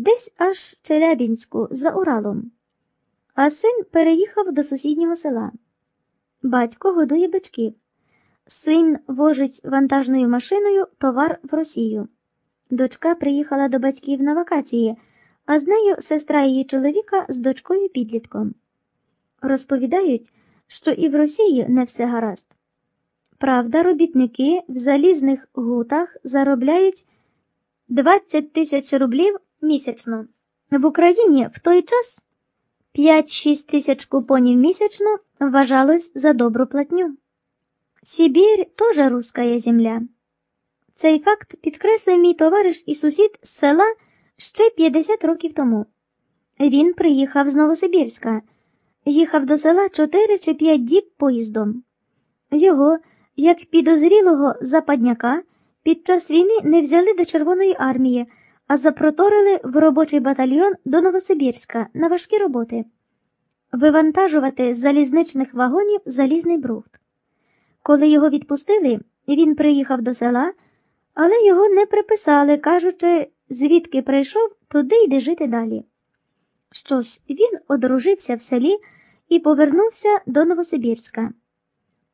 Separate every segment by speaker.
Speaker 1: десь аж в Челябінську за Уралом. А син переїхав до сусіднього села. Батько годує бичків. Син вожить вантажною машиною товар в Росію. Дочка приїхала до батьків на вакації, а з нею сестра її чоловіка з дочкою підлітком. Розповідають, що і в Росії не все гаразд. Правда, робітники в залізних гутах заробляють 20 тисяч рублів місячно. В Україні в той час 5-6 тисяч купонів місячно вважалось за добру платню. Сибір теж руская земля. Цей факт підкреслив мій товариш і сусід з села ще 50 років тому. Він приїхав з Новосибірська, їхав до села 4 чи 5 діб поїздом. Його, як підозрілого западняка, під час війни не взяли до Червоної армії, а запроторили в робочий батальйон до Новосибірська на важкі роботи вивантажувати з залізничних вагонів залізний брухт. Коли його відпустили, він приїхав до села, але його не приписали, кажучи, звідки прийшов, туди йде жити далі. Що ж, він одружився в селі і повернувся до Новосибірська.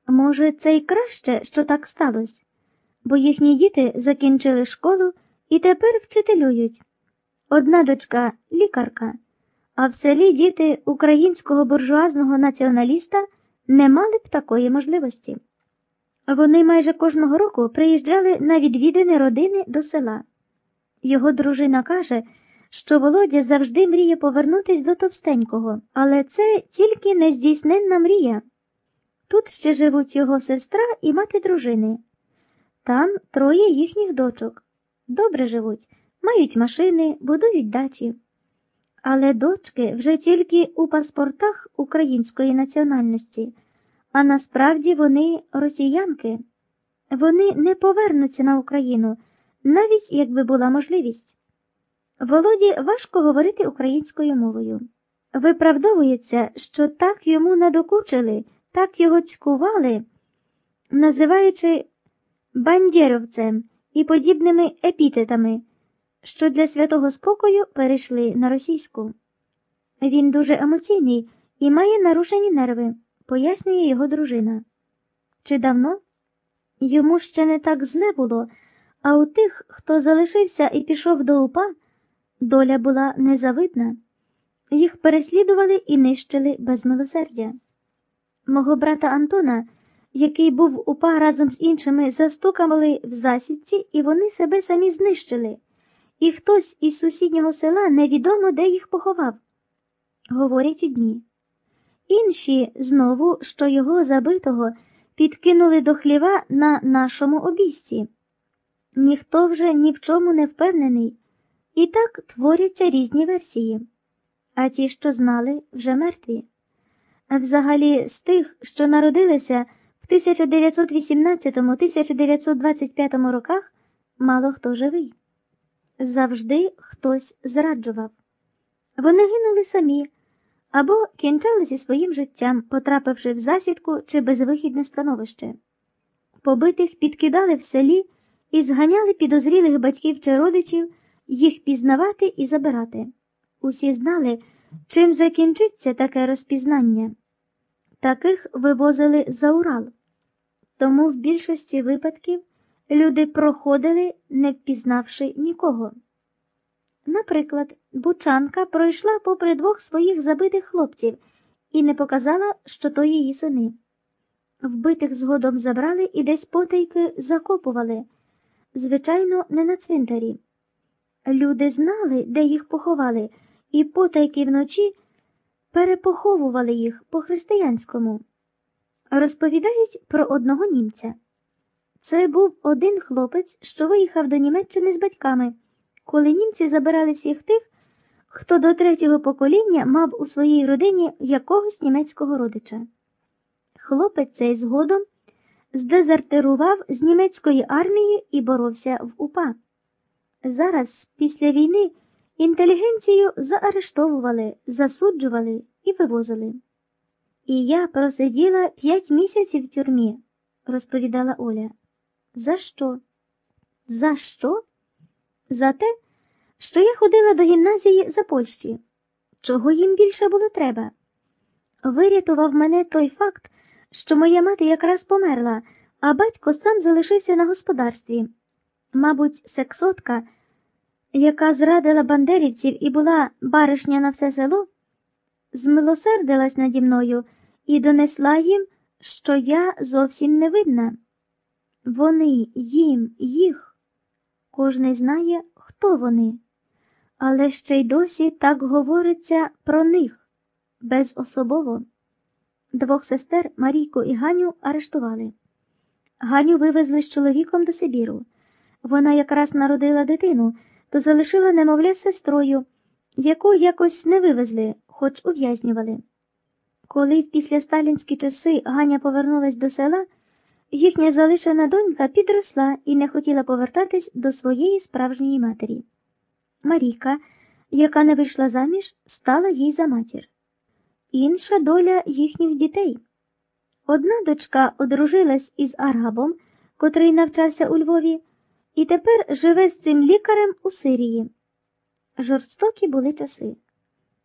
Speaker 1: Може, це й краще, що так сталося, бо їхні діти закінчили школу і тепер вчителюють. Одна дочка лікарка, а в селі діти українського буржуазного націоналіста не мали б такої можливості. Вони майже кожного року приїжджали на відвідини родини до села. Його дружина каже, що Володя завжди мріє повернутись до товстенького, але це тільки нездійсненна мрія. Тут ще живуть його сестра і мати дружини. Там троє їхніх дочок. Добре живуть, мають машини, будують дачі. Але дочки вже тільки у паспортах української національності, а насправді вони росіянки. Вони не повернуться на Україну, навіть якби була можливість. Володі важко говорити українською мовою. Виправдовується, що так йому надокучили, так його цькували, називаючи бандєровцем і подібними епітетами, що для святого спокою перейшли на російську. Він дуже емоційний і має нарушені нерви, пояснює його дружина. Чи давно? Йому ще не так зле було, а у тих, хто залишився і пішов до УПА, доля була незавидна. Їх переслідували і нищили без милосердя. Мого брата Антона, який був упа разом з іншими, застукали в засідці, і вони себе самі знищили, і хтось із сусіднього села невідомо де їх поховав. Говорять одні. Інші знову, що його забитого підкинули до хліва на нашому обійсті. Ніхто вже ні в чому не впевнений, і так творяться різні версії, а ті, що знали, вже мертві. Взагалі, з тих, що народилися в 1918-1925 роках, мало хто живий. Завжди хтось зраджував. Вони гинули самі або кінчали зі своїм життям, потрапивши в засідку чи безвихідне становище. Побитих підкидали в селі і зганяли підозрілих батьків чи родичів їх пізнавати і забирати. Усі знали, чим закінчиться таке розпізнання. Таких вивозили за Урал. Тому в більшості випадків люди проходили, не впізнавши нікого. Наприклад, Бучанка пройшла попри двох своїх забитих хлопців і не показала, що то її сини. Вбитих згодом забрали і десь потайки закопували, звичайно, не на цвинтарі. Люди знали, де їх поховали, і потайки вночі перепоховували їх по християнському. Розповідають про одного німця. Це був один хлопець, що виїхав до Німеччини з батьками, коли німці забирали всіх тих, хто до третього покоління мав у своїй родині якогось німецького родича. Хлопець цей згодом здезертирував з німецької армії і боровся в УПА. Зараз, після війни, інтелігенцію заарештовували, засуджували і вивозили. І я просиділа п'ять місяців в тюрмі, розповідала Оля. За що? За що? За те, що я ходила до гімназії за Польщі. Чого їм більше було треба? Вирятував мене той факт, що моя мати якраз померла, а батько сам залишився на господарстві. Мабуть, сексотка, яка зрадила бандерівців і була баришня на все село, змилосердилась наді мною і донесла їм, що я зовсім не видна. Вони, їм, їх. Кожний знає, хто вони, але ще й досі так говориться про них безособово. Двох сестер Марійку і Ганю арештували. Ганю вивезли з чоловіком до Сибіру. Вона якраз народила дитину, то залишила немовля з сестрою, яку якось не вивезли, хоч ув'язнювали. Коли в післясталінські часи Ганя повернулась до села, їхня залишена донька підросла і не хотіла повертатись до своєї справжньої матері. Марійка, яка не вийшла заміж, стала їй за матір. Інша доля їхніх дітей. Одна дочка одружилась із арабом, котрий навчався у Львові, і тепер живе з цим лікарем у Сирії. Жорстокі були часи.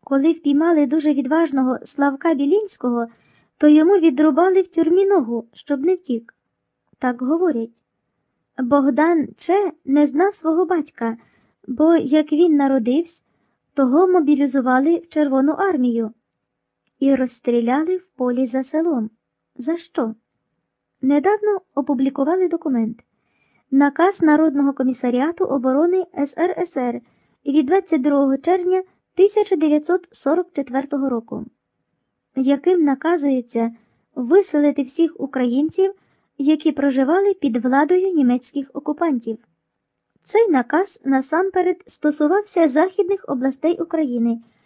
Speaker 1: Коли впіймали дуже відважного Славка Білінського, то йому відрубали в тюрмі ногу, щоб не втік. Так говорять. Богдан Че не знав свого батька, бо як він народився, того мобілізували в Червону армію і розстріляли в полі за селом. За що? Недавно опублікували документ. Наказ Народного комісаріату оборони СРСР від 22 червня 1944 року, яким наказується виселити всіх українців, які проживали під владою німецьких окупантів. Цей наказ насамперед стосувався західних областей України